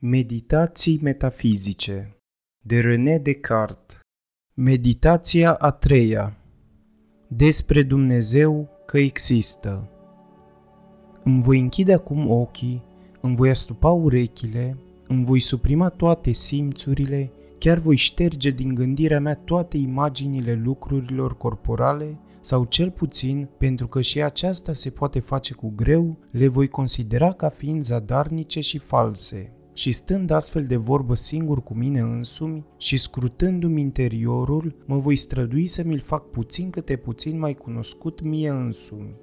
Meditații metafizice de René Descartes. Meditația a treia Despre Dumnezeu că există. Îmi voi închide acum ochii, îmi voi astupa urechile, îmi voi suprima toate simțurile, chiar voi șterge din gândirea mea toate imaginile lucrurilor corporale sau cel puțin, pentru că și aceasta se poate face cu greu, le voi considera ca fiind zadarnice și false și stând astfel de vorbă singur cu mine însumi și scrutându-mi interiorul, mă voi strădui să mi-l fac puțin câte puțin mai cunoscut mie însumi.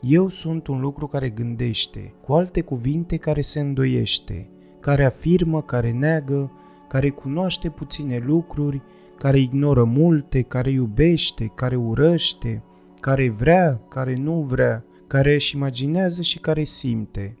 Eu sunt un lucru care gândește, cu alte cuvinte care se îndoiește, care afirmă, care neagă, care cunoaște puține lucruri, care ignoră multe, care iubește, care urăște, care vrea, care nu vrea, care își imaginează și care simte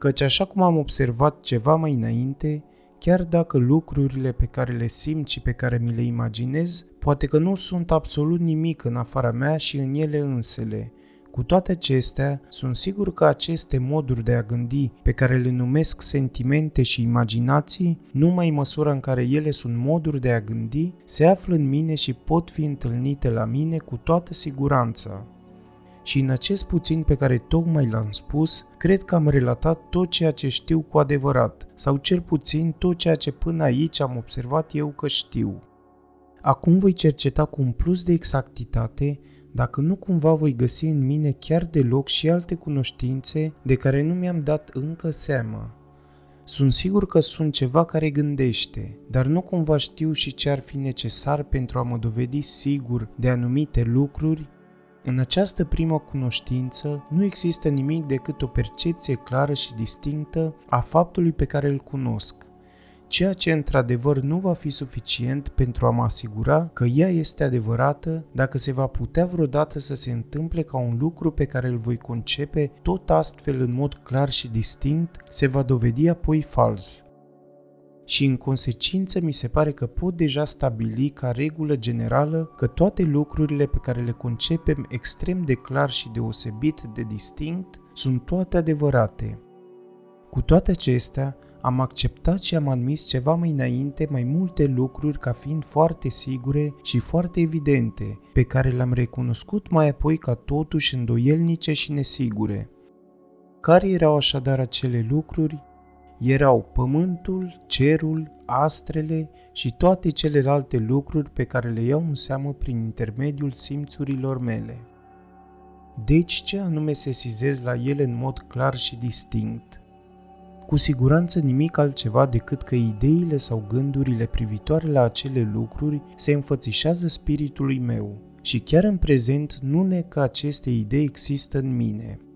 căci așa cum am observat ceva mai înainte, chiar dacă lucrurile pe care le simt și pe care mi le imaginez, poate că nu sunt absolut nimic în afara mea și în ele însele. Cu toate acestea, sunt sigur că aceste moduri de a gândi, pe care le numesc sentimente și imaginații, numai în măsura în care ele sunt moduri de a gândi, se află în mine și pot fi întâlnite la mine cu toată siguranța și în acest puțin pe care tocmai l-am spus, cred că am relatat tot ceea ce știu cu adevărat, sau cel puțin tot ceea ce până aici am observat eu că știu. Acum voi cerceta cu un plus de exactitate dacă nu cumva voi găsi în mine chiar deloc și alte cunoștințe de care nu mi-am dat încă seama. Sunt sigur că sunt ceva care gândește, dar nu cumva știu și ce ar fi necesar pentru a mă dovedi sigur de anumite lucruri în această primă cunoștință nu există nimic decât o percepție clară și distinctă a faptului pe care îl cunosc, ceea ce într-adevăr nu va fi suficient pentru a mă asigura că ea este adevărată dacă se va putea vreodată să se întâmple ca un lucru pe care îl voi concepe tot astfel în mod clar și distinct se va dovedi apoi fals și în consecință mi se pare că pot deja stabili ca regulă generală că toate lucrurile pe care le concepem extrem de clar și deosebit de distinct sunt toate adevărate. Cu toate acestea, am acceptat și am admis ceva mai înainte mai multe lucruri ca fiind foarte sigure și foarte evidente, pe care le-am recunoscut mai apoi ca totuși îndoielnice și nesigure. Care erau așadar acele lucruri erau pământul, cerul, astrele și toate celelalte lucruri pe care le iau în seamă prin intermediul simțurilor mele. Deci ce anume se sizez la ele în mod clar și distinct? Cu siguranță nimic altceva decât că ideile sau gândurile privitoare la acele lucruri se înfățișează spiritului meu și chiar în prezent nu ne că aceste idei există în mine –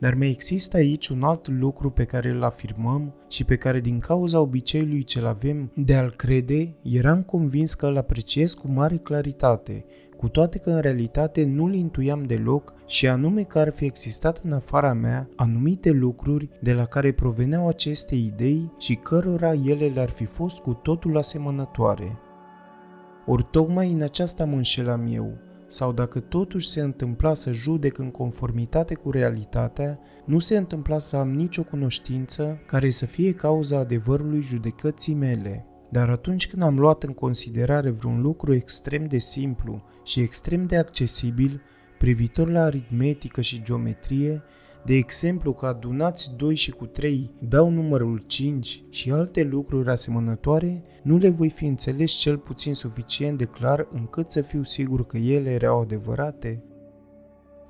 dar mai există aici un alt lucru pe care îl afirmăm și pe care din cauza obiceiului ce-l avem de a-l crede, eram convins că îl apreciez cu mare claritate, cu toate că în realitate nu-l intuiam deloc și anume că ar fi existat în afara mea anumite lucruri de la care proveneau aceste idei și cărora ele le-ar fi fost cu totul asemănătoare. Ori tocmai în aceasta mă înșelam eu, sau dacă totuși se întâmpla să judec în conformitate cu realitatea, nu se întâmpla să am nicio cunoștință care să fie cauza adevărului judecății mele. Dar atunci când am luat în considerare vreun lucru extrem de simplu și extrem de accesibil, privitor la aritmetică și geometrie, de exemplu că adunați 2 și cu 3 dau numărul 5 și alte lucruri asemănătoare, nu le voi fi înțeles cel puțin suficient de clar încât să fiu sigur că ele erau adevărate?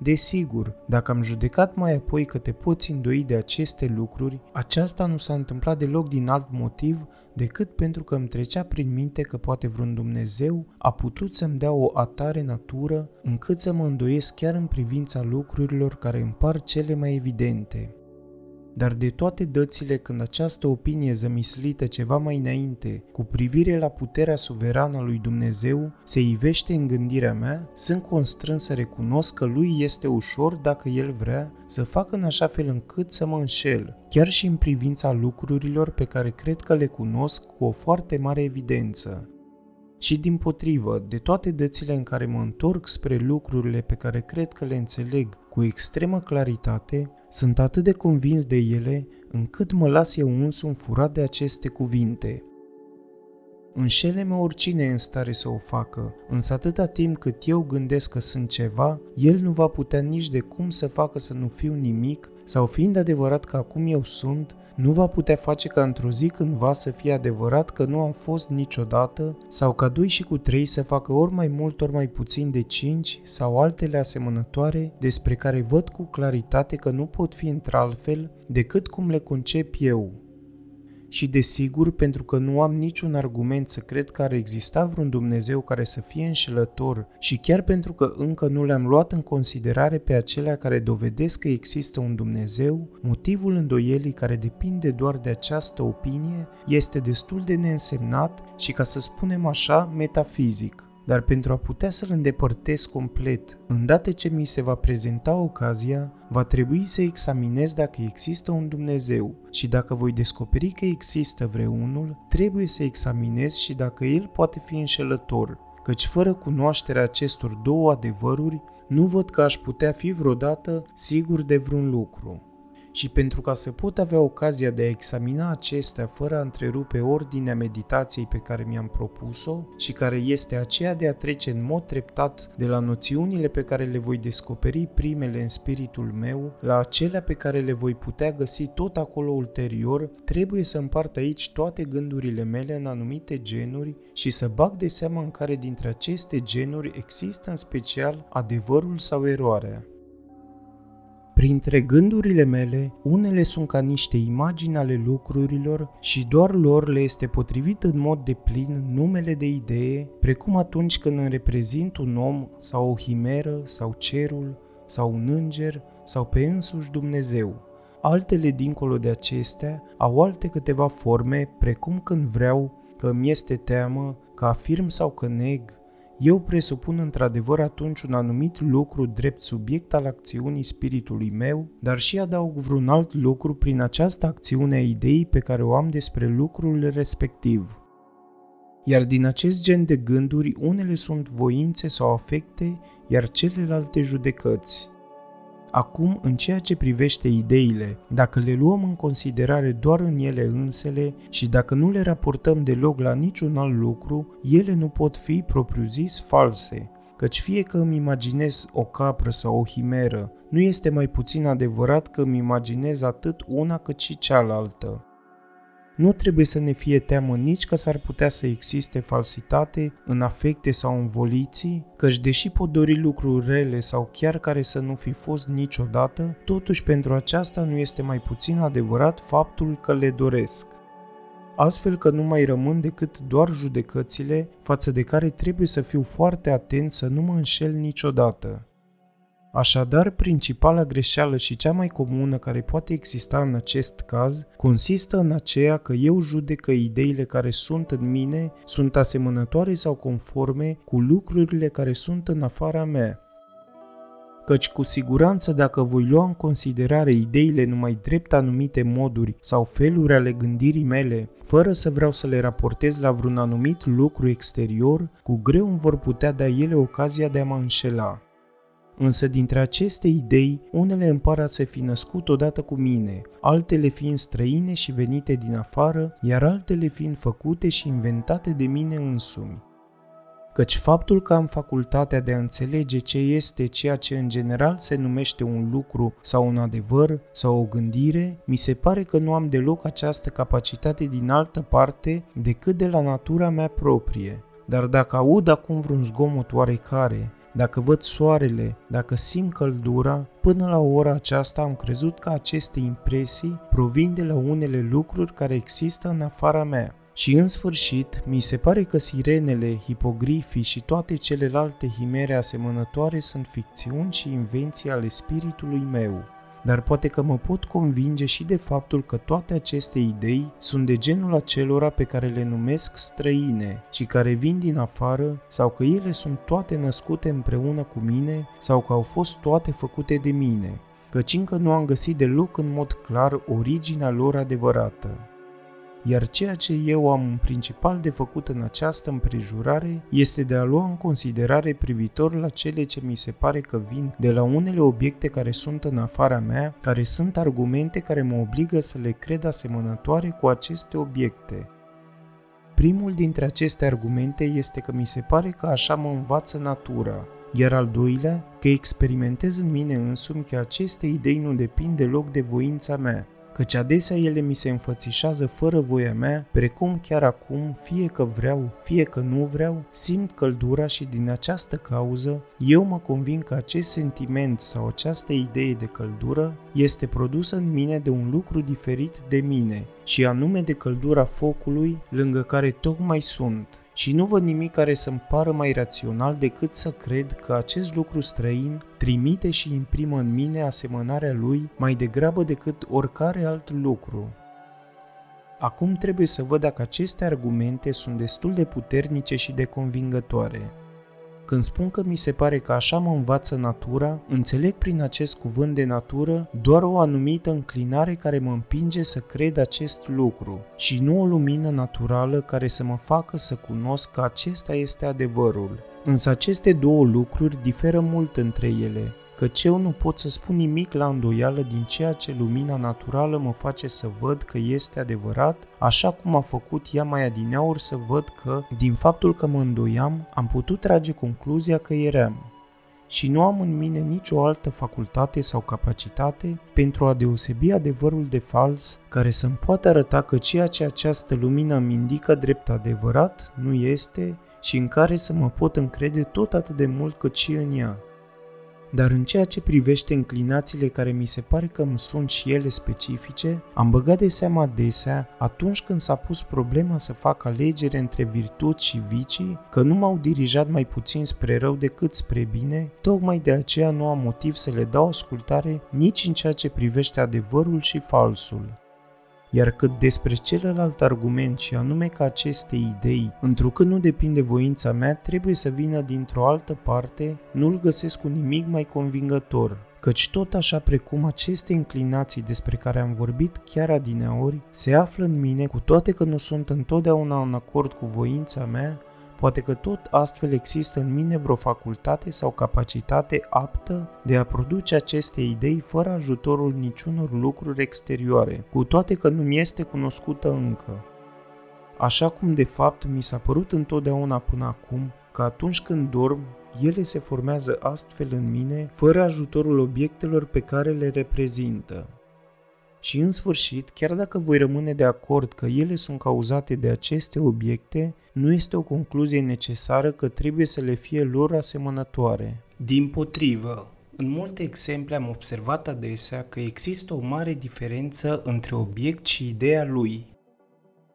Desigur, dacă am judecat mai apoi că te poți îndoi de aceste lucruri, aceasta nu s-a întâmplat deloc din alt motiv decât pentru că îmi trecea prin minte că poate vreun Dumnezeu a putut să-mi dea o atare natură încât să mă îndoiesc chiar în privința lucrurilor care îmi par cele mai evidente. Dar de toate dățile când această opinie zămislită ceva mai înainte, cu privire la puterea suverană a lui Dumnezeu, se ivește în gândirea mea, sunt constrâns să recunosc că lui este ușor, dacă el vrea, să facă în așa fel încât să mă înșel, chiar și în privința lucrurilor pe care cred că le cunosc cu o foarte mare evidență. Și din potrivă, de toate dățile în care mă întorc spre lucrurile pe care cred că le înțeleg cu extremă claritate, sunt atât de convins de ele încât mă las eu însumi furat de aceste cuvinte. Înșele-mă oricine e în stare să o facă, însă atâta timp cât eu gândesc că sunt ceva, el nu va putea nici de cum să facă să nu fiu nimic, sau fiind adevărat că acum eu sunt, nu va putea face ca într-o zi cândva să fie adevărat că nu am fost niciodată, sau ca doi și cu trei să facă ori mai mult, ori mai puțin de cinci, sau altele asemănătoare, despre care văd cu claritate că nu pot fi într-altfel decât cum le concep eu, și desigur, pentru că nu am niciun argument să cred că ar exista vreun Dumnezeu care să fie înșelător și chiar pentru că încă nu le-am luat în considerare pe acelea care dovedesc că există un Dumnezeu, motivul îndoielii care depinde doar de această opinie este destul de neînsemnat și, ca să spunem așa, metafizic dar pentru a putea să-l îndepărtez complet, îndată ce mi se va prezenta ocazia, va trebui să examinez dacă există un Dumnezeu. Și dacă voi descoperi că există vreunul, trebuie să examinez și dacă el poate fi înșelător, căci fără cunoașterea acestor două adevăruri, nu văd că aș putea fi vreodată sigur de vreun lucru și pentru ca să pot avea ocazia de a examina acestea fără a întrerupe ordinea meditației pe care mi-am propus-o și care este aceea de a trece în mod treptat de la noțiunile pe care le voi descoperi primele în spiritul meu la acelea pe care le voi putea găsi tot acolo ulterior, trebuie să împart aici toate gândurile mele în anumite genuri și să bag de seamă în care dintre aceste genuri există în special adevărul sau eroarea. Printre gândurile mele, unele sunt ca niște imagini ale lucrurilor și doar lor le este potrivit în mod de plin numele de idee, precum atunci când îmi reprezint un om sau o himeră sau cerul sau un înger sau pe însuși Dumnezeu. Altele dincolo de acestea au alte câteva forme, precum când vreau, că îmi este teamă, că afirm sau că neg, eu presupun într-adevăr atunci un anumit lucru drept subiect al acțiunii spiritului meu, dar și adaug vreun alt lucru prin această acțiune a ideii pe care o am despre lucrul respectiv. Iar din acest gen de gânduri, unele sunt voințe sau afecte, iar celelalte judecăți. Acum, în ceea ce privește ideile, dacă le luăm în considerare doar în ele însele și dacă nu le raportăm deloc la niciun alt lucru, ele nu pot fi propriu-zis false, căci fie că îmi imaginez o capră sau o himeră, nu este mai puțin adevărat că îmi imaginez atât una cât și cealaltă. Nu trebuie să ne fie teamă nici că s-ar putea să existe falsitate în afecte sau în voliții, căci deși pot dori lucruri rele sau chiar care să nu fi fost niciodată, totuși pentru aceasta nu este mai puțin adevărat faptul că le doresc astfel că nu mai rămân decât doar judecățile față de care trebuie să fiu foarte atent să nu mă înșel niciodată. Așadar, principala greșeală și cea mai comună care poate exista în acest caz consistă în aceea că eu judec că ideile care sunt în mine sunt asemănătoare sau conforme cu lucrurile care sunt în afara mea. Căci cu siguranță dacă voi lua în considerare ideile numai drept anumite moduri sau feluri ale gândirii mele, fără să vreau să le raportez la vreun anumit lucru exterior, cu greu îmi vor putea da ele ocazia de a mă înșela. Însă dintre aceste idei, unele îmi par a se fi născut odată cu mine, altele fiind străine și venite din afară, iar altele fiind făcute și inventate de mine însumi. Căci faptul că am facultatea de a înțelege ce este ceea ce în general se numește un lucru sau un adevăr sau o gândire, mi se pare că nu am deloc această capacitate din altă parte decât de la natura mea proprie. Dar dacă aud acum vreun zgomot oarecare, dacă văd soarele, dacă simt căldura, până la ora aceasta am crezut că aceste impresii provin de la unele lucruri care există în afara mea. Și în sfârșit, mi se pare că sirenele, hipogrifii și toate celelalte himere asemănătoare sunt ficțiuni și invenții ale spiritului meu dar poate că mă pot convinge și de faptul că toate aceste idei sunt de genul acelora pe care le numesc străine și care vin din afară sau că ele sunt toate născute împreună cu mine sau că au fost toate făcute de mine, căci încă nu am găsit deloc în mod clar originea lor adevărată. Iar ceea ce eu am în principal de făcut în această împrejurare este de a lua în considerare privitor la cele ce mi se pare că vin de la unele obiecte care sunt în afara mea, care sunt argumente care mă obligă să le cred asemănătoare cu aceste obiecte. Primul dintre aceste argumente este că mi se pare că așa mă învață natura, iar al doilea, că experimentez în mine însumi că aceste idei nu depind deloc de voința mea, căci adesea ele mi se înfățișează fără voia mea, precum chiar acum, fie că vreau, fie că nu vreau, simt căldura și din această cauză eu mă convin că acest sentiment sau această idee de căldură este produsă în mine de un lucru diferit de mine, și anume de căldura focului lângă care tocmai sunt, și nu văd nimic care să-mi pară mai rațional decât să cred că acest lucru străin trimite și imprimă în mine asemănarea lui mai degrabă decât oricare alt lucru. Acum trebuie să văd dacă aceste argumente sunt destul de puternice și de convingătoare. Când spun că mi se pare că așa mă învață natura, înțeleg prin acest cuvânt de natură doar o anumită înclinare care mă împinge să cred acest lucru și nu o lumină naturală care să mă facă să cunosc că acesta este adevărul. Însă aceste două lucruri diferă mult între ele căci eu nu pot să spun nimic la îndoială din ceea ce lumina naturală mă face să văd că este adevărat, așa cum a făcut ea mai adineauri să văd că, din faptul că mă îndoiam, am putut trage concluzia că eram și nu am în mine nicio altă facultate sau capacitate pentru a deosebi adevărul de fals care să-mi poată arăta că ceea ce această lumină îmi indică drept adevărat nu este și în care să mă pot încrede tot atât de mult cât și în ea. Dar în ceea ce privește înclinațiile care mi se pare că îmi sunt și ele specifice, am băgat de seama adesea, atunci când s-a pus problema să fac alegere între virtuți și vicii, că nu m-au dirijat mai puțin spre rău decât spre bine, tocmai de aceea nu am motiv să le dau ascultare nici în ceea ce privește adevărul și falsul. Iar cât despre celălalt argument și anume că aceste idei, întrucât nu depinde voința mea, trebuie să vină dintr-o altă parte, nu-l găsesc cu nimic mai convingător, căci tot așa precum aceste inclinații despre care am vorbit chiar adineori se află în mine, cu toate că nu sunt întotdeauna în acord cu voința mea, Poate că tot astfel există în mine vreo facultate sau capacitate aptă de a produce aceste idei fără ajutorul niciunor lucruri exterioare, cu toate că nu mi este cunoscută încă. Așa cum de fapt mi s-a părut întotdeauna până acum că atunci când dorm, ele se formează astfel în mine, fără ajutorul obiectelor pe care le reprezintă. Și în sfârșit, chiar dacă voi rămâne de acord că ele sunt cauzate de aceste obiecte, nu este o concluzie necesară că trebuie să le fie lor asemănătoare. Din potrivă, în multe exemple am observat adesea că există o mare diferență între obiect și ideea lui.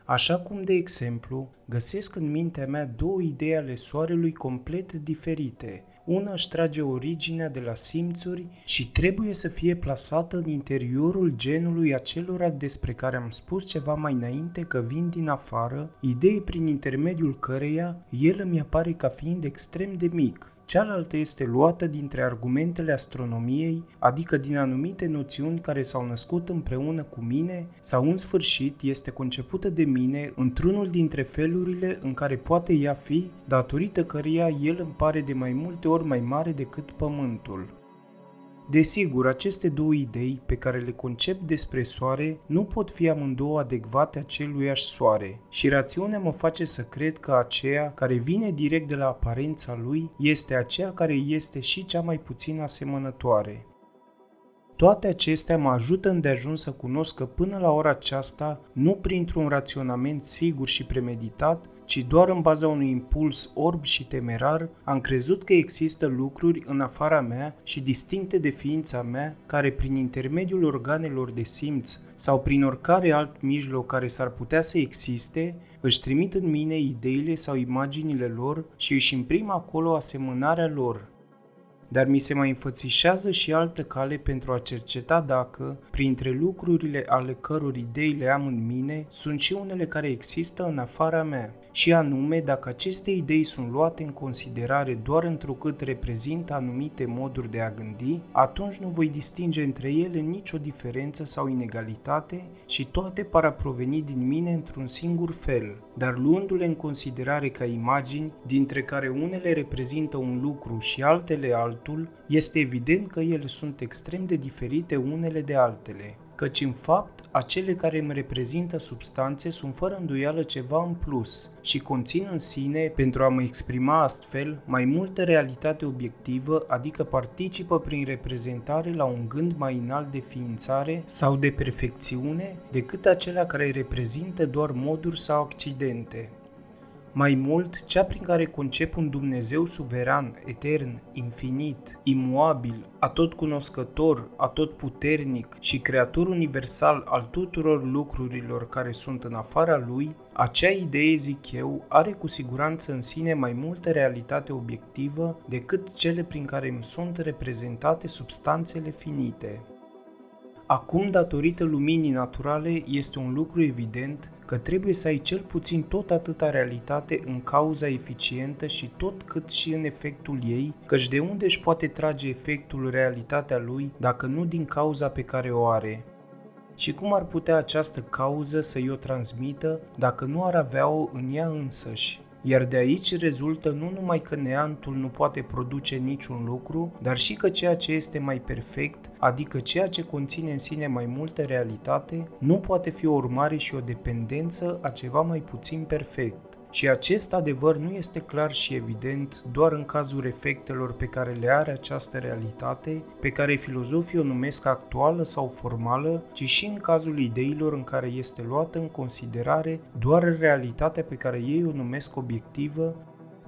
Așa cum, de exemplu, găsesc în mintea mea două idei ale soarelui complet diferite – una își trage originea de la simțuri și trebuie să fie plasată în interiorul genului acelora despre care am spus ceva mai înainte că vin din afară, idei prin intermediul căreia el îmi apare ca fiind extrem de mic, Cealaltă este luată dintre argumentele astronomiei, adică din anumite noțiuni care s-au născut împreună cu mine sau în sfârșit este concepută de mine într-unul dintre felurile în care poate ea fi, datorită căreia el îmi pare de mai multe ori mai mare decât pământul. Desigur, aceste două idei pe care le concep despre soare nu pot fi amândouă adecvate aceluiași soare și rațiunea mă face să cred că aceea care vine direct de la aparența lui este aceea care este și cea mai puțin asemănătoare. Toate acestea mă ajută îndeajuns să cunosc că până la ora aceasta, nu printr-un raționament sigur și premeditat, ci doar în baza unui impuls orb și temerar, am crezut că există lucruri în afara mea și distincte de ființa mea, care prin intermediul organelor de simț sau prin oricare alt mijloc care s-ar putea să existe, își trimit în mine ideile sau imaginile lor și își imprimă acolo asemănarea lor, dar mi se mai înfățișează și altă cale pentru a cerceta dacă, printre lucrurile ale căror idei le am în mine, sunt și unele care există în afara mea. Și anume dacă aceste idei sunt luate în considerare doar întrucât reprezintă anumite moduri de a gândi, atunci nu voi distinge între ele nicio diferență sau inegalitate și toate par a proveni din mine într-un singur fel, dar luându-le în considerare ca imagini, dintre care unele reprezintă un lucru și altele altul, este evident că ele sunt extrem de diferite unele de altele căci în fapt acele care îmi reprezintă substanțe sunt fără îndoială ceva în plus și conțin în sine, pentru a mă exprima astfel, mai multă realitate obiectivă, adică participă prin reprezentare la un gând mai înalt de ființare sau de perfecțiune decât acelea care reprezintă doar moduri sau accidente. Mai mult, cea prin care concep un Dumnezeu suveran, etern, infinit, imuabil, atotcunoscător, atotputernic și creator universal al tuturor lucrurilor care sunt în afara lui, acea idee, zic eu, are cu siguranță în sine mai multă realitate obiectivă decât cele prin care îmi sunt reprezentate substanțele finite. Acum, datorită luminii naturale, este un lucru evident că trebuie să ai cel puțin tot atâta realitate în cauza eficientă și tot cât și în efectul ei, căci de unde își poate trage efectul realitatea lui dacă nu din cauza pe care o are? Și cum ar putea această cauză să-i o transmită dacă nu ar avea-o în ea însăși? Iar de aici rezultă nu numai că neantul nu poate produce niciun lucru, dar și că ceea ce este mai perfect, adică ceea ce conține în sine mai multă realitate, nu poate fi o urmare și o dependență a ceva mai puțin perfect. Și acest adevăr nu este clar și evident doar în cazul efectelor pe care le are această realitate, pe care filozofii o numesc actuală sau formală, ci și în cazul ideilor în care este luată în considerare doar realitatea pe care ei o numesc obiectivă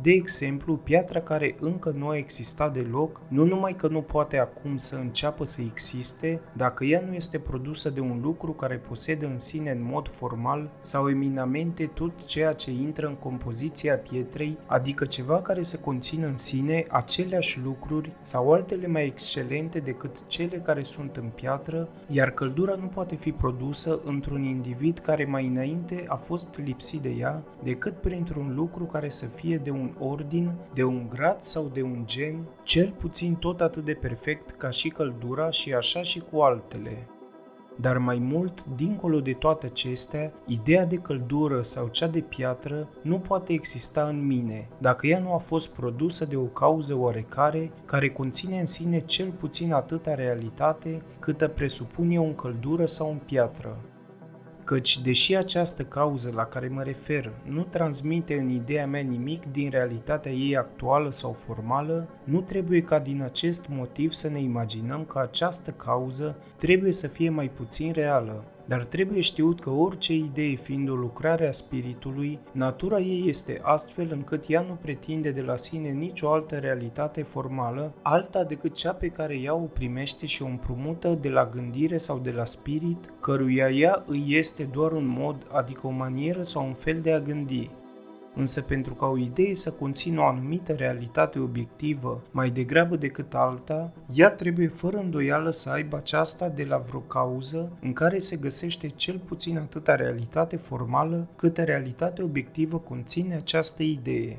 de exemplu, piatra care încă nu a existat deloc, nu numai că nu poate acum să înceapă să existe, dacă ea nu este produsă de un lucru care posedă în sine în mod formal sau eminamente tot ceea ce intră în compoziția pietrei, adică ceva care să conțină în sine aceleași lucruri sau altele mai excelente decât cele care sunt în piatră, iar căldura nu poate fi produsă într-un individ care mai înainte a fost lipsit de ea, decât printr-un lucru care să fie de un un ordin, de un grad sau de un gen, cel puțin tot atât de perfect ca și căldura și așa și cu altele. Dar mai mult, dincolo de toate acestea, ideea de căldură sau cea de piatră nu poate exista în mine, dacă ea nu a fost produsă de o cauză oarecare care conține în sine cel puțin atâta realitate câtă presupune o căldură sau în piatră căci, deși această cauză la care mă refer nu transmite în ideea mea nimic din realitatea ei actuală sau formală, nu trebuie ca din acest motiv să ne imaginăm că această cauză trebuie să fie mai puțin reală, dar trebuie știut că orice idee fiind o lucrare a spiritului, natura ei este astfel încât ea nu pretinde de la sine nicio altă realitate formală, alta decât cea pe care ea o primește și o împrumută de la gândire sau de la spirit, căruia ea îi este doar un mod, adică o manieră sau un fel de a gândi însă pentru ca o idee să conțină o anumită realitate obiectivă mai degrabă decât alta, ea trebuie fără îndoială să aibă aceasta de la vreo cauză în care se găsește cel puțin atâta realitate formală câtă realitate obiectivă conține această idee.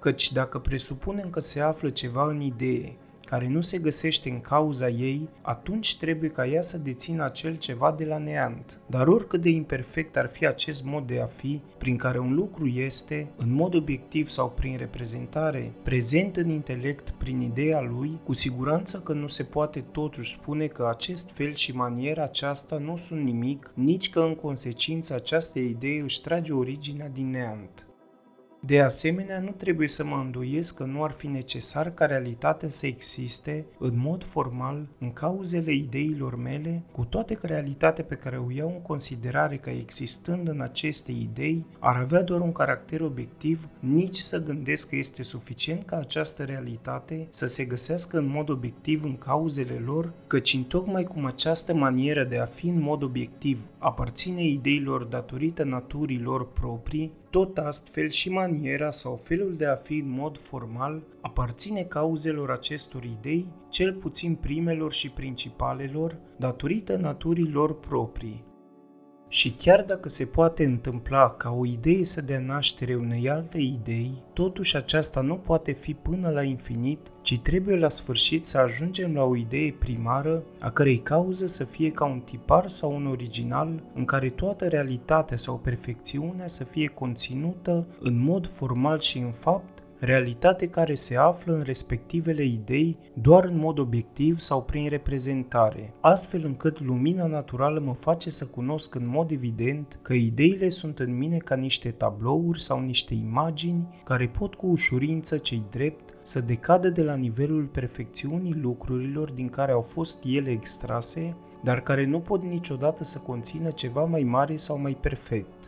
Căci dacă presupunem că se află ceva în idee care nu se găsește în cauza ei, atunci trebuie ca ea să dețină acel ceva de la neant. Dar oricât de imperfect ar fi acest mod de a fi, prin care un lucru este, în mod obiectiv sau prin reprezentare, prezent în intelect prin ideea lui, cu siguranță că nu se poate totuși spune că acest fel și maniera aceasta nu sunt nimic, nici că în consecință această idee își trage originea din neant. De asemenea, nu trebuie să mă îndoiesc că nu ar fi necesar ca realitatea să existe în mod formal în cauzele ideilor mele, cu toate că realitatea pe care o iau în considerare ca existând în aceste idei ar avea doar un caracter obiectiv, nici să gândesc că este suficient ca această realitate să se găsească în mod obiectiv în cauzele lor, căci în tocmai cum această manieră de a fi în mod obiectiv aparține ideilor datorită naturii lor proprii, Tot astfel și maniera sau felul de a fi în mod formal aparține cauzelor acestor idei, cel puțin primelor și principalelor, datorită naturii lor proprii. Și chiar dacă se poate întâmpla ca o idee să dea naștere unei alte idei, totuși aceasta nu poate fi până la infinit, ci trebuie la sfârșit să ajungem la o idee primară, a cărei cauză să fie ca un tipar sau un original, în care toată realitatea sau perfecțiunea să fie conținută în mod formal și în fapt, realitate care se află în respectivele idei doar în mod obiectiv sau prin reprezentare, astfel încât lumina naturală mă face să cunosc în mod evident că ideile sunt în mine ca niște tablouri sau niște imagini care pot cu ușurință cei drept să decadă de la nivelul perfecțiunii lucrurilor din care au fost ele extrase, dar care nu pot niciodată să conțină ceva mai mare sau mai perfect.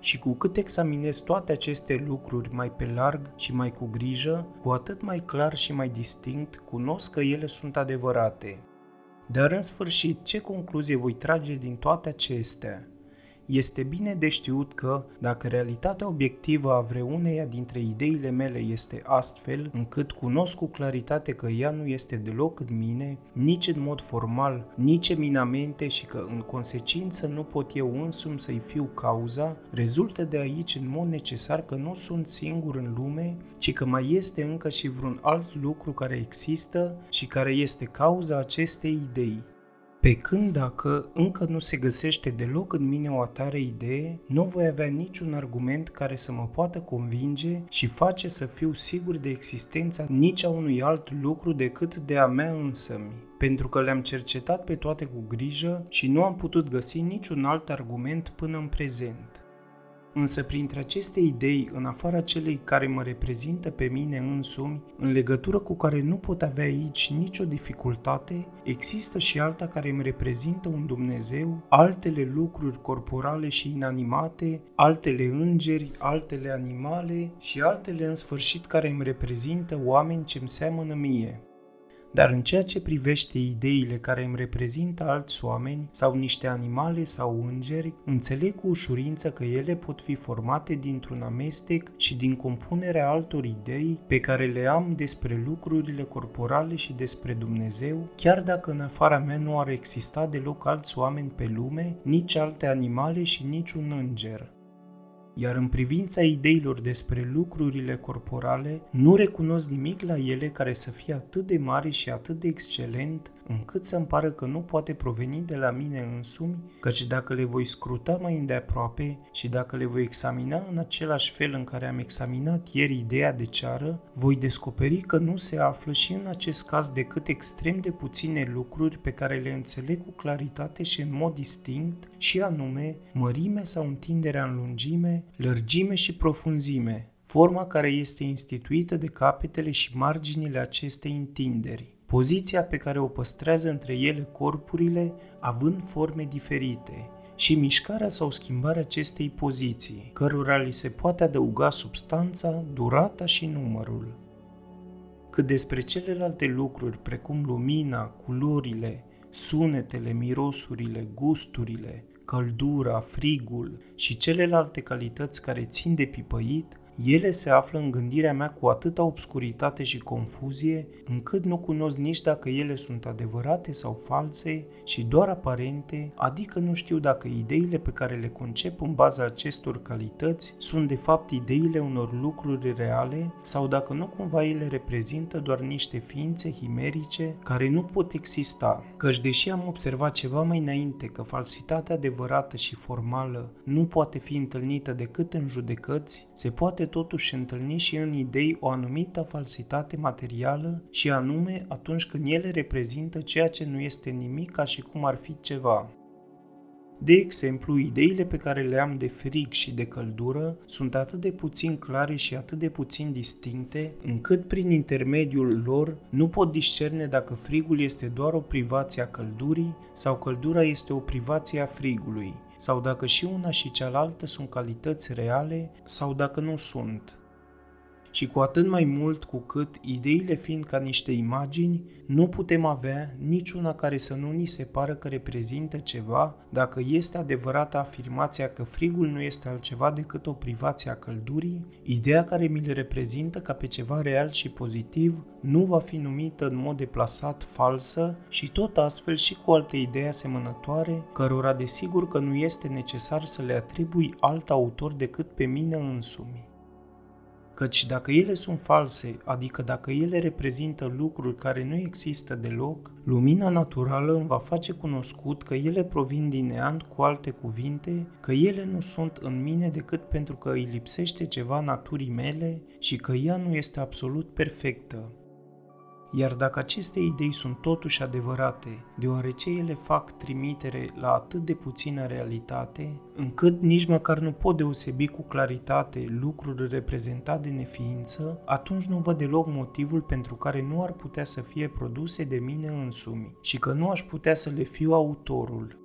Și cu cât examinez toate aceste lucruri mai pe larg și mai cu grijă, cu atât mai clar și mai distinct cunosc că ele sunt adevărate. Dar în sfârșit, ce concluzie voi trage din toate acestea? Este bine de știut că, dacă realitatea obiectivă a vreuneia dintre ideile mele este astfel, încât cunosc cu claritate că ea nu este deloc în mine, nici în mod formal, nici eminamente și că, în consecință, nu pot eu însumi să-i fiu cauza, rezultă de aici în mod necesar că nu sunt singur în lume, ci că mai este încă și vreun alt lucru care există și care este cauza acestei idei. Pe când dacă încă nu se găsește deloc în mine o atare idee, nu voi avea niciun argument care să mă poată convinge și face să fiu sigur de existența nici a unui alt lucru decât de a mea însămi pentru că le-am cercetat pe toate cu grijă și nu am putut găsi niciun alt argument până în prezent. Însă printre aceste idei, în afara celei care mă reprezintă pe mine însumi, în legătură cu care nu pot avea aici nicio dificultate, există și alta care îmi reprezintă un Dumnezeu, altele lucruri corporale și inanimate, altele îngeri, altele animale și altele în sfârșit care îmi reprezintă oameni ce-mi seamănă mie. Dar în ceea ce privește ideile care îmi reprezintă alți oameni sau niște animale sau îngeri, înțeleg cu ușurință că ele pot fi formate dintr-un amestec și din compunerea altor idei pe care le am despre lucrurile corporale și despre Dumnezeu, chiar dacă în afara mea nu ar exista deloc alți oameni pe lume, nici alte animale și nici un înger iar în privința ideilor despre lucrurile corporale, nu recunosc nimic la ele care să fie atât de mare și atât de excelent încât să-mi pară că nu poate proveni de la mine însumi, căci dacă le voi scruta mai îndeaproape și dacă le voi examina în același fel în care am examinat ieri ideea de ceară, voi descoperi că nu se află și în acest caz decât extrem de puține lucruri pe care le înțeleg cu claritate și în mod distinct, și anume mărime sau întinderea în lungime, lărgime și profunzime, forma care este instituită de capetele și marginile acestei întinderi poziția pe care o păstrează între ele corpurile având forme diferite și mișcarea sau schimbarea acestei poziții, cărora li se poate adăuga substanța, durata și numărul. Cât despre celelalte lucruri precum lumina, culorile, sunetele, mirosurile, gusturile, căldura, frigul și celelalte calități care țin de pipăit, ele se află în gândirea mea cu atâta obscuritate și confuzie, încât nu cunosc nici dacă ele sunt adevărate sau false și doar aparente, adică nu știu dacă ideile pe care le concep în baza acestor calități sunt de fapt ideile unor lucruri reale sau dacă nu cumva ele reprezintă doar niște ființe himerice care nu pot exista. Căci deși am observat ceva mai înainte că falsitatea adevărată și formală nu poate fi întâlnită decât în judecăți, se poate totuși întâlni și în idei o anumită falsitate materială și anume atunci când ele reprezintă ceea ce nu este nimic ca și cum ar fi ceva. De exemplu, ideile pe care le am de frig și de căldură sunt atât de puțin clare și atât de puțin distincte, încât prin intermediul lor nu pot discerne dacă frigul este doar o privație a căldurii sau căldura este o privație a frigului, sau dacă și una și cealaltă sunt calități reale sau dacă nu sunt. Și cu atât mai mult cu cât, ideile fiind ca niște imagini, nu putem avea niciuna care să nu ni se pară că reprezintă ceva dacă este adevărată afirmația că frigul nu este altceva decât o privație a căldurii, ideea care mi le reprezintă ca pe ceva real și pozitiv nu va fi numită în mod deplasat falsă și tot astfel și cu alte idei asemănătoare, cărora desigur că nu este necesar să le atribui alt autor decât pe mine însumi căci dacă ele sunt false, adică dacă ele reprezintă lucruri care nu există deloc, lumina naturală îmi va face cunoscut că ele provin din neant cu alte cuvinte, că ele nu sunt în mine decât pentru că îi lipsește ceva naturii mele și că ea nu este absolut perfectă. Iar dacă aceste idei sunt totuși adevărate, deoarece ele fac trimitere la atât de puțină realitate, încât nici măcar nu pot deosebi cu claritate lucruri reprezentate de neființă, atunci nu văd deloc motivul pentru care nu ar putea să fie produse de mine însumi și că nu aș putea să le fiu autorul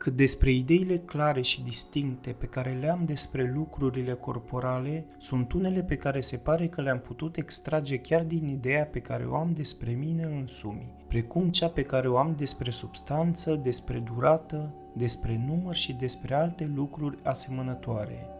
cât despre ideile clare și distincte pe care le am despre lucrurile corporale sunt unele pe care se pare că le-am putut extrage chiar din ideea pe care o am despre mine însumi, precum cea pe care o am despre substanță, despre durată, despre număr și despre alte lucruri asemănătoare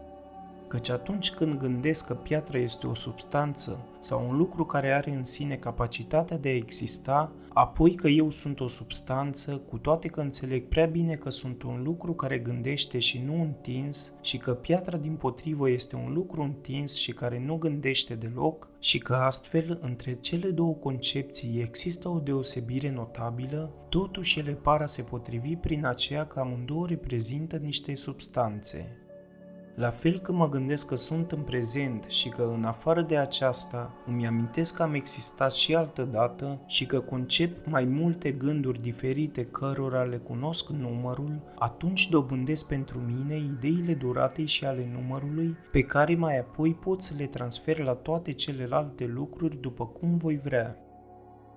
căci atunci când gândesc că piatra este o substanță sau un lucru care are în sine capacitatea de a exista, apoi că eu sunt o substanță, cu toate că înțeleg prea bine că sunt un lucru care gândește și nu întins și că piatra din potrivă este un lucru întins și care nu gândește deloc și că astfel între cele două concepții există o deosebire notabilă, totuși ele par a se potrivi prin aceea că amândouă reprezintă niște substanțe. La fel că mă gândesc că sunt în prezent și că în afară de aceasta îmi amintesc că am existat și altă dată și că concep mai multe gânduri diferite cărora le cunosc numărul, atunci dobândesc pentru mine ideile duratei și ale numărului pe care mai apoi pot să le transfer la toate celelalte lucruri după cum voi vrea.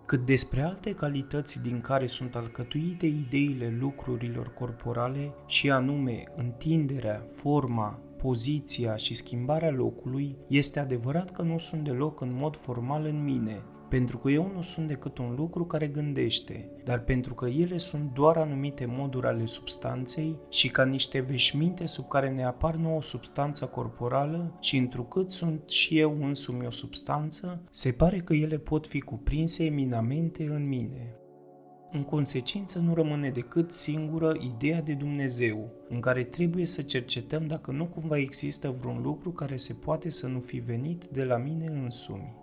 Cât despre alte calități din care sunt alcătuite ideile lucrurilor corporale și anume întinderea, forma, poziția și schimbarea locului, este adevărat că nu sunt deloc în mod formal în mine, pentru că eu nu sunt decât un lucru care gândește, dar pentru că ele sunt doar anumite moduri ale substanței și ca niște veșminte sub care ne apar nouă substanță corporală și întrucât sunt și eu însumi o substanță, se pare că ele pot fi cuprinse eminamente în mine. În consecință nu rămâne decât singură ideea de Dumnezeu, în care trebuie să cercetăm dacă nu cumva există vreun lucru care se poate să nu fi venit de la mine însumi.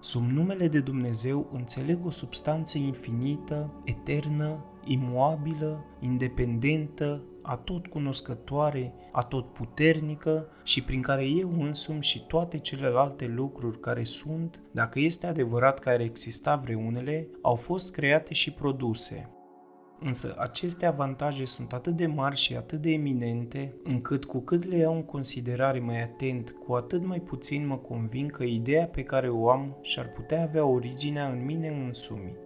Sub numele de Dumnezeu înțeleg o substanță infinită, eternă, imuabilă, independentă, atotcunoscătoare, atotputernică și prin care eu însumi și toate celelalte lucruri care sunt, dacă este adevărat că ar exista vreunele, au fost create și produse. Însă aceste avantaje sunt atât de mari și atât de eminente, încât cu cât le iau în considerare mai atent, cu atât mai puțin mă convin că ideea pe care o am și-ar putea avea originea în mine însumi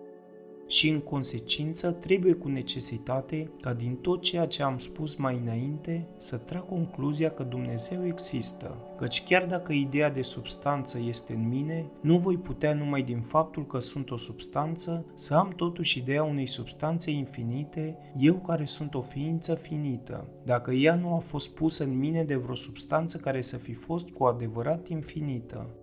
și în consecință trebuie cu necesitate ca din tot ceea ce am spus mai înainte să trag concluzia că Dumnezeu există, căci chiar dacă ideea de substanță este în mine, nu voi putea numai din faptul că sunt o substanță să am totuși ideea unei substanțe infinite, eu care sunt o ființă finită, dacă ea nu a fost pusă în mine de vreo substanță care să fi fost cu adevărat infinită.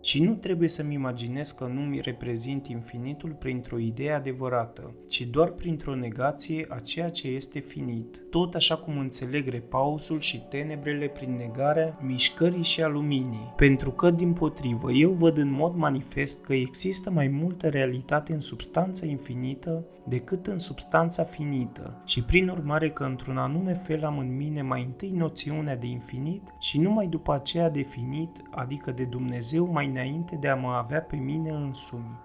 Și nu trebuie să-mi imaginez că nu mi reprezint infinitul printr-o idee adevărată, ci doar printr-o negație a ceea ce este finit, tot așa cum înțeleg repausul și tenebrele prin negarea mișcării și a luminii, pentru că, din potrivă, eu văd în mod manifest că există mai multă realitate în substanța infinită decât în substanța finită și prin urmare că într-un anume fel am în mine mai întâi noțiunea de infinit și numai după aceea de finit, adică de Dumnezeu mai înainte de a mă avea pe mine însumi.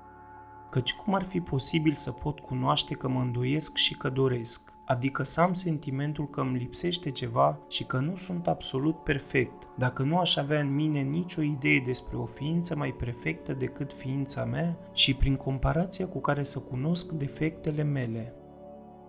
Căci cum ar fi posibil să pot cunoaște că mă îndoiesc și că doresc, adică să am sentimentul că îmi lipsește ceva și că nu sunt absolut perfect, dacă nu aș avea în mine nicio idee despre o ființă mai perfectă decât ființa mea și prin comparația cu care să cunosc defectele mele.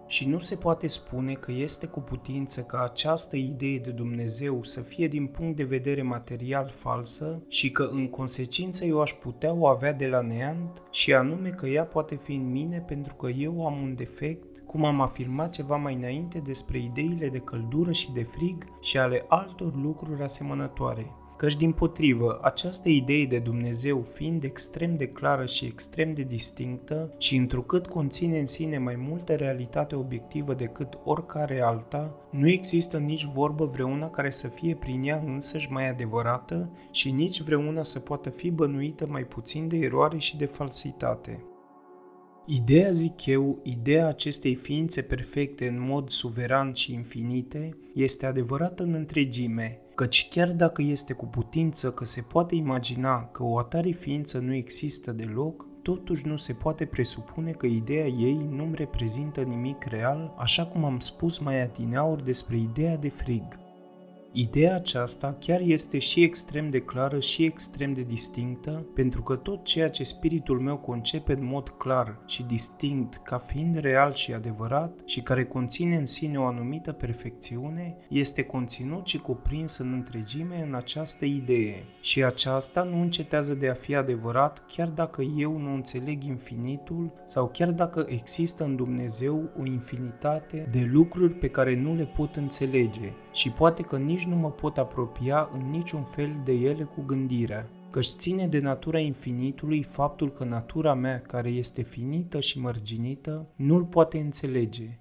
Și nu se poate spune că este cu putință ca această idee de Dumnezeu să fie din punct de vedere material falsă și că în consecință eu aș putea o avea de la neant și anume că ea poate fi în mine pentru că eu am un defect cum am afirmat ceva mai înainte despre ideile de căldură și de frig și ale altor lucruri asemănătoare căci din potrivă, această idee de Dumnezeu fiind extrem de clară și extrem de distinctă și întrucât conține în sine mai multă realitate obiectivă decât oricare alta, nu există nici vorbă vreuna care să fie prin ea însăși mai adevărată și nici vreuna să poată fi bănuită mai puțin de eroare și de falsitate. Ideea, zic eu, ideea acestei ființe perfecte în mod suveran și infinite, este adevărată în întregime, căci chiar dacă este cu putință că se poate imagina că o atare ființă nu există deloc, totuși nu se poate presupune că ideea ei nu-mi reprezintă nimic real, așa cum am spus mai adineauri despre ideea de frig. Ideea aceasta chiar este și extrem de clară și extrem de distinctă, pentru că tot ceea ce spiritul meu concepe în mod clar și distinct ca fiind real și adevărat și care conține în sine o anumită perfecțiune, este conținut și cuprins în întregime în această idee. Și aceasta nu încetează de a fi adevărat chiar dacă eu nu înțeleg infinitul sau chiar dacă există în Dumnezeu o infinitate de lucruri pe care nu le pot înțelege și poate că nici nu mă pot apropia în niciun fel de ele cu gândirea, căci ține de natura infinitului faptul că natura mea, care este finită și mărginită, nu-l poate înțelege.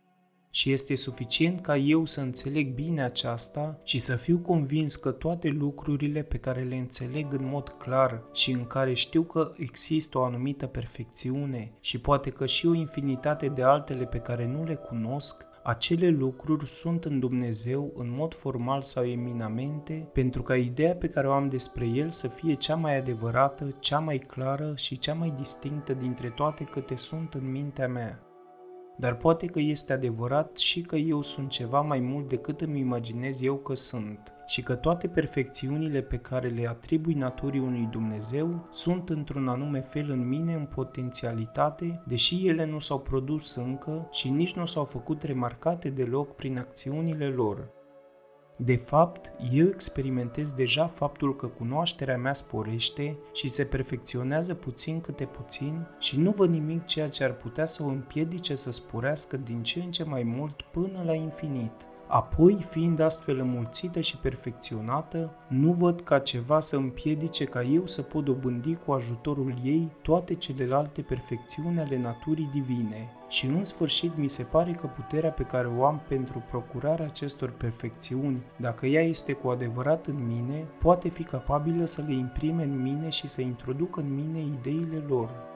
Și este suficient ca eu să înțeleg bine aceasta și să fiu convins că toate lucrurile pe care le înțeleg în mod clar și în care știu că există o anumită perfecțiune și poate că și o infinitate de altele pe care nu le cunosc, acele lucruri sunt în Dumnezeu în mod formal sau eminamente pentru ca ideea pe care o am despre El să fie cea mai adevărată, cea mai clară și cea mai distinctă dintre toate câte sunt în mintea mea. Dar poate că este adevărat și că eu sunt ceva mai mult decât îmi imaginez eu că sunt și că toate perfecțiunile pe care le atribui naturii unui Dumnezeu sunt într-un anume fel în mine în potențialitate, deși ele nu s-au produs încă și nici nu s-au făcut remarcate deloc prin acțiunile lor. De fapt, eu experimentez deja faptul că cunoașterea mea sporește și se perfecționează puțin câte puțin și nu văd nimic ceea ce ar putea să o împiedice să sporească din ce în ce mai mult până la infinit. Apoi, fiind astfel înmulțită și perfecționată, nu văd ca ceva să împiedice ca eu să pot dobândi cu ajutorul ei toate celelalte perfecțiuni ale naturii divine. Și în sfârșit mi se pare că puterea pe care o am pentru procurarea acestor perfecțiuni, dacă ea este cu adevărat în mine, poate fi capabilă să le imprime în mine și să introducă în mine ideile lor.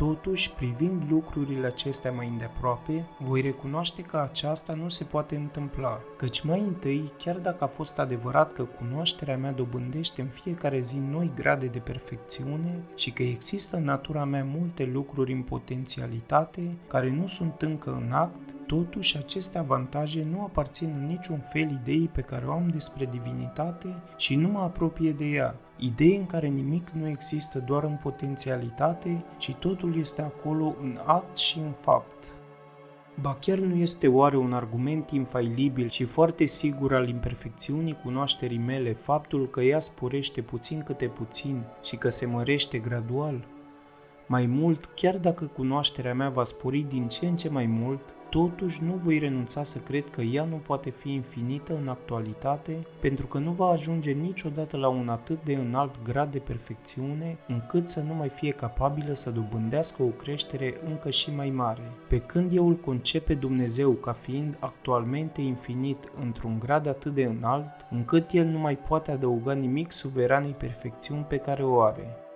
Totuși, privind lucrurile acestea mai îndeaproape, voi recunoaște că aceasta nu se poate întâmpla, căci mai întâi, chiar dacă a fost adevărat că cunoașterea mea dobândește în fiecare zi noi grade de perfecțiune și că există în natura mea multe lucruri în potențialitate care nu sunt încă în act, Totuși, aceste avantaje nu aparțin în niciun fel ideii pe care o am despre divinitate și nu mă apropie de ea, idei în care nimic nu există doar în potențialitate, ci totul este acolo în act și în fapt. Ba chiar nu este oare un argument infailibil și foarte sigur al imperfecțiunii cunoașterii mele faptul că ea sporește puțin câte puțin și că se mărește gradual? Mai mult, chiar dacă cunoașterea mea va spori din ce în ce mai mult, Totuși nu voi renunța să cred că ea nu poate fi infinită în actualitate, pentru că nu va ajunge niciodată la un atât de înalt grad de perfecțiune încât să nu mai fie capabilă să dobândească o creștere încă și mai mare. Pe când eu îl concepe Dumnezeu ca fiind actualmente infinit într-un grad atât de înalt, încât el nu mai poate adăuga nimic suveranei perfecțiuni pe care o are.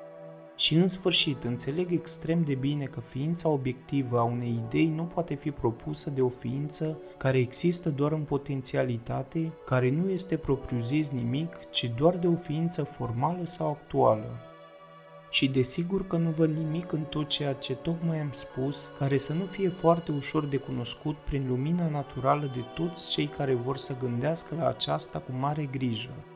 Și în sfârșit, înțeleg extrem de bine că ființa obiectivă a unei idei nu poate fi propusă de o ființă care există doar în potențialitate, care nu este propriu-zis nimic, ci doar de o ființă formală sau actuală. Și desigur că nu văd nimic în tot ceea ce tocmai am spus, care să nu fie foarte ușor de cunoscut prin lumina naturală de toți cei care vor să gândească la aceasta cu mare grijă.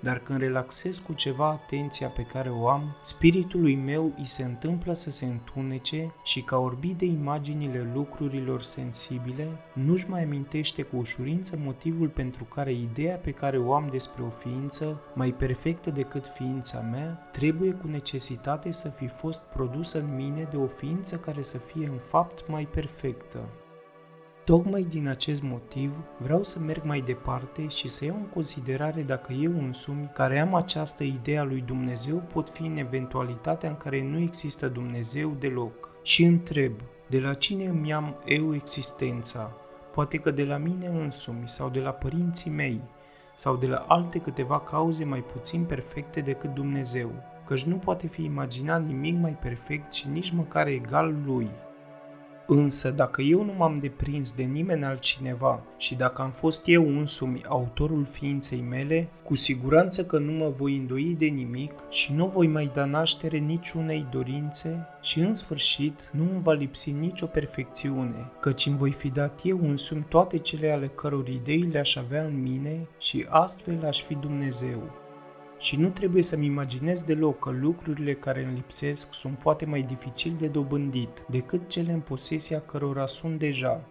Dar când relaxez cu ceva atenția pe care o am, spiritului meu îi se întâmplă să se întunece și ca orbi de imaginile lucrurilor sensibile, nu-și mai amintește cu ușurință motivul pentru care ideea pe care o am despre o ființă, mai perfectă decât ființa mea, trebuie cu necesitate să fi fost produsă în mine de o ființă care să fie în fapt mai perfectă. Tocmai din acest motiv vreau să merg mai departe și să iau în considerare dacă eu însumi, care am această idee a lui Dumnezeu, pot fi în eventualitatea în care nu există Dumnezeu deloc. Și întreb, de la cine îmi am eu existența? Poate că de la mine însumi sau de la părinții mei sau de la alte câteva cauze mai puțin perfecte decât Dumnezeu, căci nu poate fi imaginat nimic mai perfect și nici măcar egal lui. Însă, dacă eu nu m-am deprins de nimeni altcineva și dacă am fost eu însumi autorul ființei mele, cu siguranță că nu mă voi îndoi de nimic și nu voi mai da naștere niciunei dorințe și, în sfârșit, nu îmi va lipsi nicio perfecțiune, căci îmi voi fi dat eu însumi toate cele ale căror idei le-aș avea în mine și astfel aș fi Dumnezeu și nu trebuie să-mi imaginez deloc că lucrurile care îmi lipsesc sunt poate mai dificil de dobândit decât cele în posesia cărora sunt deja.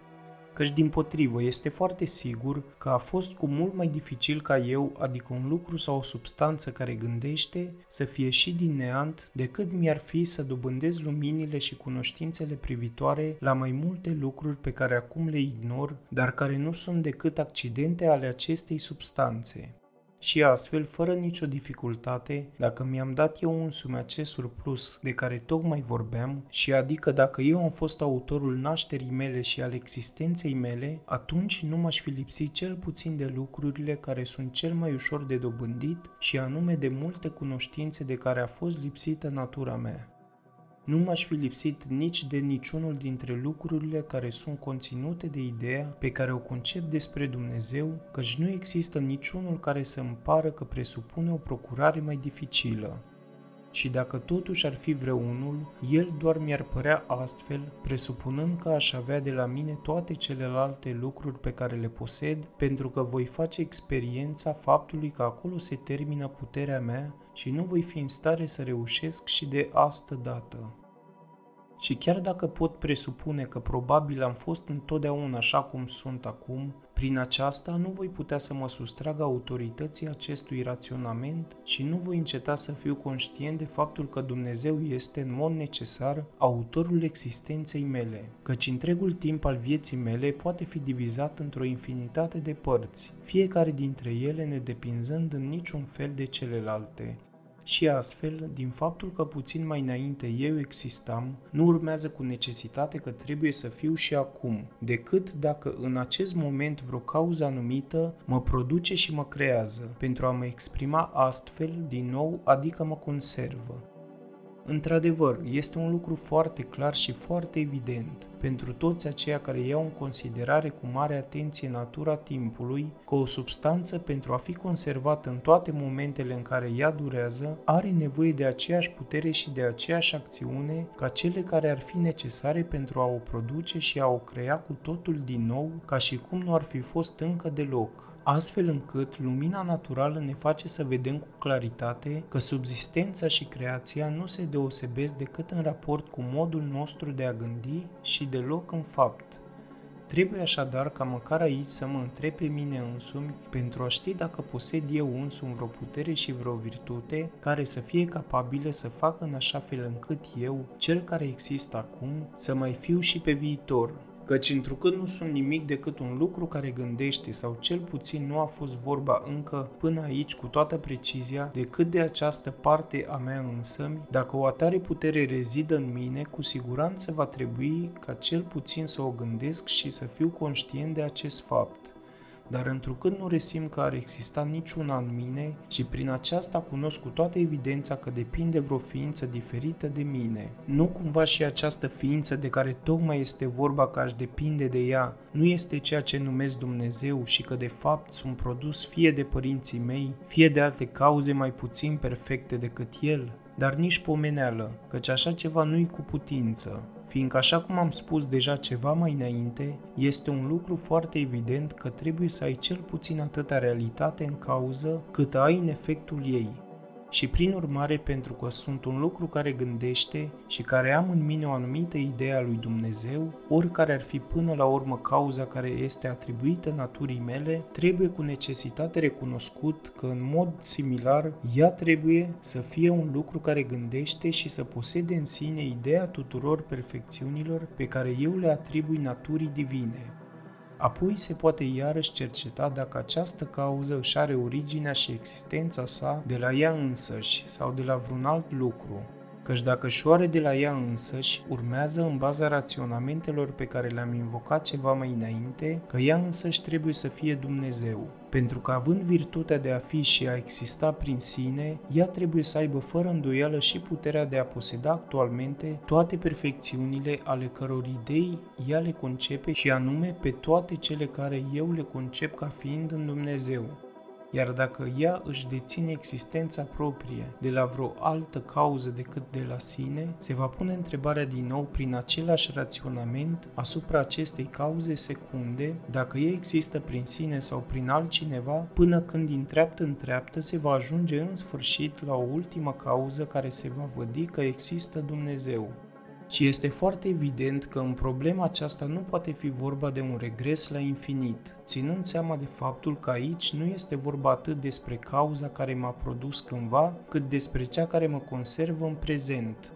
Căci din potrivă este foarte sigur că a fost cu mult mai dificil ca eu, adică un lucru sau o substanță care gândește, să fie și din neant decât mi-ar fi să dobândez luminile și cunoștințele privitoare la mai multe lucruri pe care acum le ignor, dar care nu sunt decât accidente ale acestei substanțe și astfel, fără nicio dificultate, dacă mi-am dat eu însumi acest surplus de care tocmai vorbeam, și adică dacă eu am fost autorul nașterii mele și al existenței mele, atunci nu m-aș fi lipsit cel puțin de lucrurile care sunt cel mai ușor de dobândit și anume de multe cunoștințe de care a fost lipsită natura mea nu m-aș fi lipsit nici de niciunul dintre lucrurile care sunt conținute de ideea pe care o concep despre Dumnezeu, căci nu există niciunul care să îmi pară că presupune o procurare mai dificilă. Și dacă totuși ar fi vreunul, el doar mi-ar părea astfel, presupunând că aș avea de la mine toate celelalte lucruri pe care le posed, pentru că voi face experiența faptului că acolo se termină puterea mea și nu voi fi în stare să reușesc și de astă dată. Și chiar dacă pot presupune că probabil am fost întotdeauna așa cum sunt acum, prin aceasta nu voi putea să mă sustrag autorității acestui raționament și nu voi înceta să fiu conștient de faptul că Dumnezeu este în mod necesar autorul existenței mele, căci întregul timp al vieții mele poate fi divizat într-o infinitate de părți, fiecare dintre ele nedepinzând în niciun fel de celelalte, și astfel, din faptul că puțin mai înainte eu existam, nu urmează cu necesitate că trebuie să fiu și acum, decât dacă în acest moment vreo cauză anumită mă produce și mă creează, pentru a mă exprima astfel din nou, adică mă conservă. Într-adevăr, este un lucru foarte clar și foarte evident. Pentru toți aceia care iau în considerare cu mare atenție natura timpului că o substanță pentru a fi conservată în toate momentele în care ea durează are nevoie de aceeași putere și de aceeași acțiune ca cele care ar fi necesare pentru a o produce și a o crea cu totul din nou ca și cum nu ar fi fost încă deloc astfel încât lumina naturală ne face să vedem cu claritate că subzistența și creația nu se deosebesc decât în raport cu modul nostru de a gândi și deloc în fapt. Trebuie așadar ca măcar aici să mă întreb pe mine însumi pentru a ști dacă posed eu însumi vreo putere și vreo virtute care să fie capabile să facă în așa fel încât eu, cel care există acum, să mai fiu și pe viitor, căci întrucât nu sunt nimic decât un lucru care gândește sau cel puțin nu a fost vorba încă până aici cu toată precizia decât de această parte a mea însămi, dacă o atare putere rezidă în mine, cu siguranță va trebui ca cel puțin să o gândesc și să fiu conștient de acest fapt dar întrucât nu resim că ar exista niciuna în mine și prin aceasta cunosc cu toată evidența că depinde vreo ființă diferită de mine. Nu cumva și această ființă de care tocmai este vorba că aș depinde de ea, nu este ceea ce numesc Dumnezeu și că de fapt sunt produs fie de părinții mei, fie de alte cauze mai puțin perfecte decât El, dar nici pomeneală, căci așa ceva nu-i cu putință. Fiindcă așa cum am spus deja ceva mai înainte, este un lucru foarte evident că trebuie să ai cel puțin atâta realitate în cauză cât ai în efectul ei și prin urmare pentru că sunt un lucru care gândește și care am în mine o anumită idee a lui Dumnezeu, oricare ar fi până la urmă cauza care este atribuită naturii mele, trebuie cu necesitate recunoscut că în mod similar ea trebuie să fie un lucru care gândește și să posede în sine ideea tuturor perfecțiunilor pe care eu le atribui naturii divine. Apoi se poate iarăși cerceta dacă această cauză își are originea și existența sa de la ea însăși sau de la vreun alt lucru, căci dacă șoare de la ea însăși, urmează în baza raționamentelor pe care le-am invocat ceva mai înainte, că ea însăși trebuie să fie Dumnezeu, pentru că având virtutea de a fi și a exista prin sine, ea trebuie să aibă fără îndoială și puterea de a poseda actualmente toate perfecțiunile ale căror idei ea le concepe și anume pe toate cele care eu le concep ca fiind în Dumnezeu iar dacă ea își deține existența proprie de la vreo altă cauză decât de la sine, se va pune întrebarea din nou prin același raționament asupra acestei cauze secunde, dacă ea există prin sine sau prin altcineva, până când din treaptă în treaptă se va ajunge în sfârșit la o ultimă cauză care se va vădi că există Dumnezeu. Și este foarte evident că în problema aceasta nu poate fi vorba de un regres la infinit, ținând seama de faptul că aici nu este vorba atât despre cauza care m-a produs cândva, cât despre cea care mă conservă în prezent.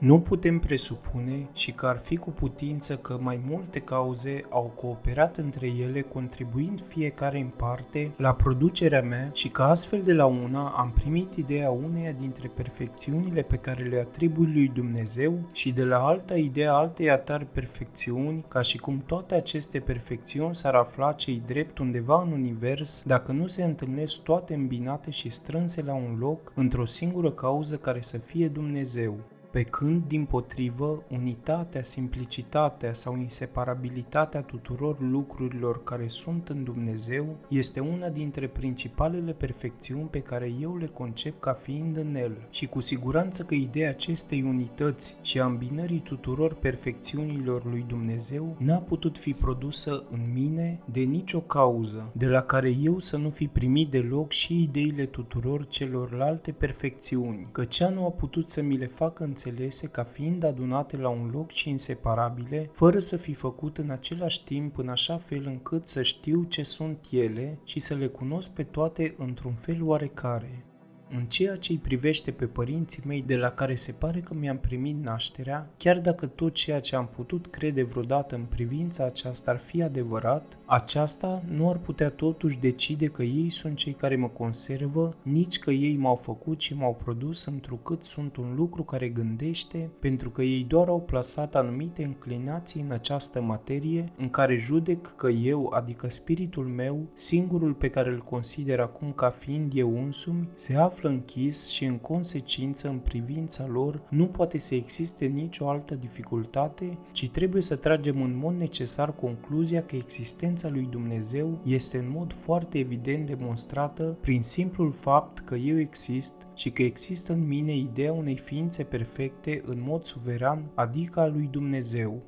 Nu putem presupune și că ar fi cu putință că mai multe cauze au cooperat între ele contribuind fiecare în parte la producerea mea și că astfel de la una am primit ideea uneia dintre perfecțiunile pe care le atribui lui Dumnezeu și de la alta ideea altei atari perfecțiuni, ca și cum toate aceste perfecțiuni s-ar afla cei drept undeva în univers dacă nu se întâlnesc toate îmbinate și strânse la un loc într-o singură cauză care să fie Dumnezeu pe când, din potrivă, unitatea, simplicitatea sau inseparabilitatea tuturor lucrurilor care sunt în Dumnezeu este una dintre principalele perfecțiuni pe care eu le concep ca fiind în El. Și cu siguranță că ideea acestei unități și a îmbinării tuturor perfecțiunilor lui Dumnezeu n-a putut fi produsă în mine de nicio cauză, de la care eu să nu fi primit deloc și ideile tuturor celorlalte perfecțiuni, că cea nu a putut să mi le facă înțelese ca fiind adunate la un loc și inseparabile, fără să fi făcut în același timp în așa fel încât să știu ce sunt ele și să le cunosc pe toate într-un fel oarecare. În ceea ce îi privește pe părinții mei de la care se pare că mi-am primit nașterea, chiar dacă tot ceea ce am putut crede vreodată în privința aceasta ar fi adevărat, aceasta nu ar putea totuși decide că ei sunt cei care mă conservă, nici că ei m-au făcut și m-au produs întrucât sunt un lucru care gândește, pentru că ei doar au plasat anumite înclinații în această materie, în care judec că eu, adică spiritul meu, singurul pe care îl consider acum ca fiind eu însumi, se află află închis și în consecință în privința lor nu poate să existe nicio altă dificultate, ci trebuie să tragem în mod necesar concluzia că existența lui Dumnezeu este în mod foarte evident demonstrată prin simplul fapt că eu exist și că există în mine ideea unei ființe perfecte în mod suveran, adică a lui Dumnezeu.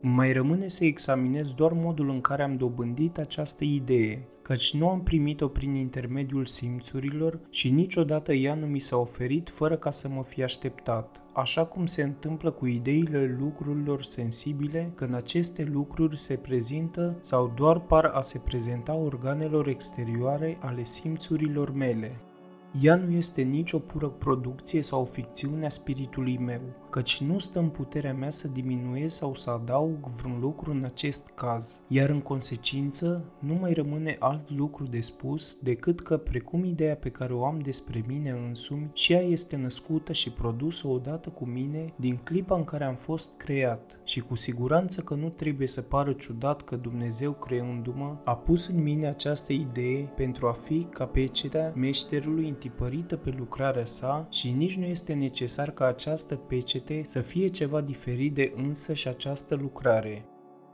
Mai rămâne să examinez doar modul în care am dobândit această idee, căci nu am primit-o prin intermediul simțurilor și niciodată ea nu mi s-a oferit fără ca să mă fi așteptat, așa cum se întâmplă cu ideile lucrurilor sensibile când aceste lucruri se prezintă sau doar par a se prezenta organelor exterioare ale simțurilor mele. Ea nu este nici o pură producție sau o ficțiune a spiritului meu, căci nu stă în puterea mea să diminuez sau să adaug vreun lucru în acest caz, iar în consecință nu mai rămâne alt lucru de spus decât că, precum ideea pe care o am despre mine însumi, și ea este născută și produsă odată cu mine din clipa în care am fost creat. Și cu siguranță că nu trebuie să pară ciudat că Dumnezeu creându-mă a pus în mine această idee pentru a fi ca pecetea meșterului întipărită pe lucrarea sa și nici nu este necesar ca această pecete să fie ceva diferit de însă și această lucrare.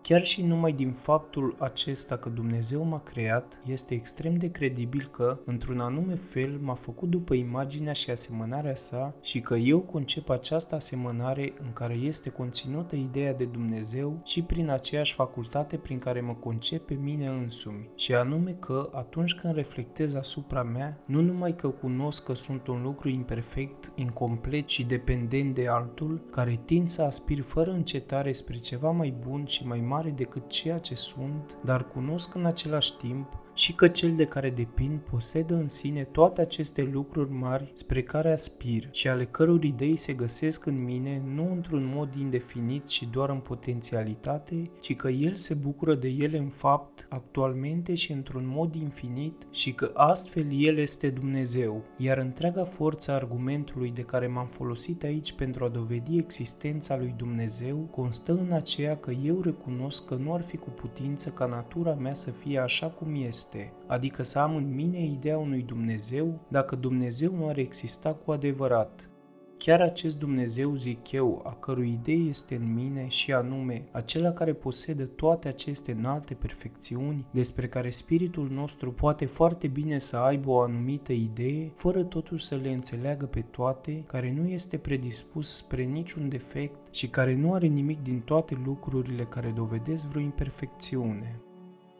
Chiar și numai din faptul acesta că Dumnezeu m-a creat, este extrem de credibil că, într-un anume fel, m-a făcut după imaginea și asemănarea sa și că eu concep această asemănare în care este conținută ideea de Dumnezeu și prin aceeași facultate prin care mă concep pe mine însumi. Și anume că, atunci când reflectez asupra mea, nu numai că cunosc că sunt un lucru imperfect, incomplet și dependent de altul, care tind să aspir fără încetare spre ceva mai bun și mai mare decât ceea ce sunt, dar cunosc în același timp și că cel de care depind posedă în sine toate aceste lucruri mari spre care aspir și ale căror idei se găsesc în mine nu într-un mod indefinit și doar în potențialitate, ci că el se bucură de ele în fapt, actualmente și într-un mod infinit și că astfel el este Dumnezeu, iar întreaga forță a argumentului de care m-am folosit aici pentru a dovedi existența lui Dumnezeu constă în aceea că eu recunosc că nu ar fi cu putință ca natura mea să fie așa cum este este, adică să am în mine ideea unui Dumnezeu dacă Dumnezeu nu ar exista cu adevărat. Chiar acest Dumnezeu, zic eu, a cărui idee este în mine și anume acela care posedă toate aceste înalte perfecțiuni despre care spiritul nostru poate foarte bine să aibă o anumită idee, fără totuși să le înțeleagă pe toate, care nu este predispus spre niciun defect și care nu are nimic din toate lucrurile care dovedesc vreo imperfecțiune.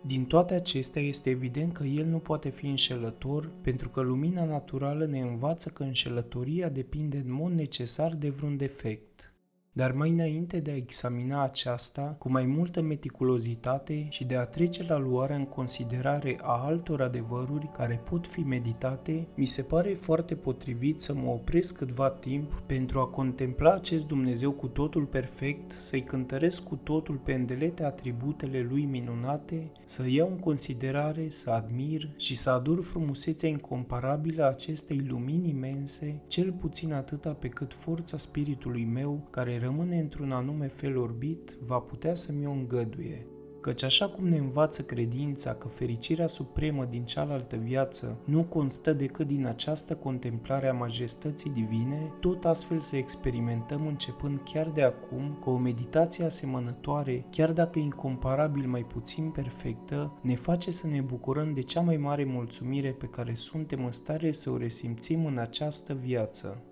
Din toate acestea este evident că el nu poate fi înșelător pentru că lumina naturală ne învață că înșelătoria depinde în mod necesar de vreun defect. Dar mai înainte de a examina aceasta cu mai multă meticulozitate și de a trece la luarea în considerare a altor adevăruri care pot fi meditate, mi se pare foarte potrivit să mă opresc câtva timp pentru a contempla acest Dumnezeu cu totul perfect, să-i cântăresc cu totul pe îndelete atributele lui minunate, să iau în considerare, să admir și să adur frumusețea incomparabilă a acestei lumini imense, cel puțin atâta pe cât forța spiritului meu, care rămâne într-un anume fel orbit, va putea să-mi o îngăduie. Căci așa cum ne învață credința că fericirea supremă din cealaltă viață nu constă decât din această contemplare a majestății divine, tot astfel să experimentăm începând chiar de acum că o meditație asemănătoare, chiar dacă incomparabil mai puțin perfectă, ne face să ne bucurăm de cea mai mare mulțumire pe care suntem în stare să o resimțim în această viață.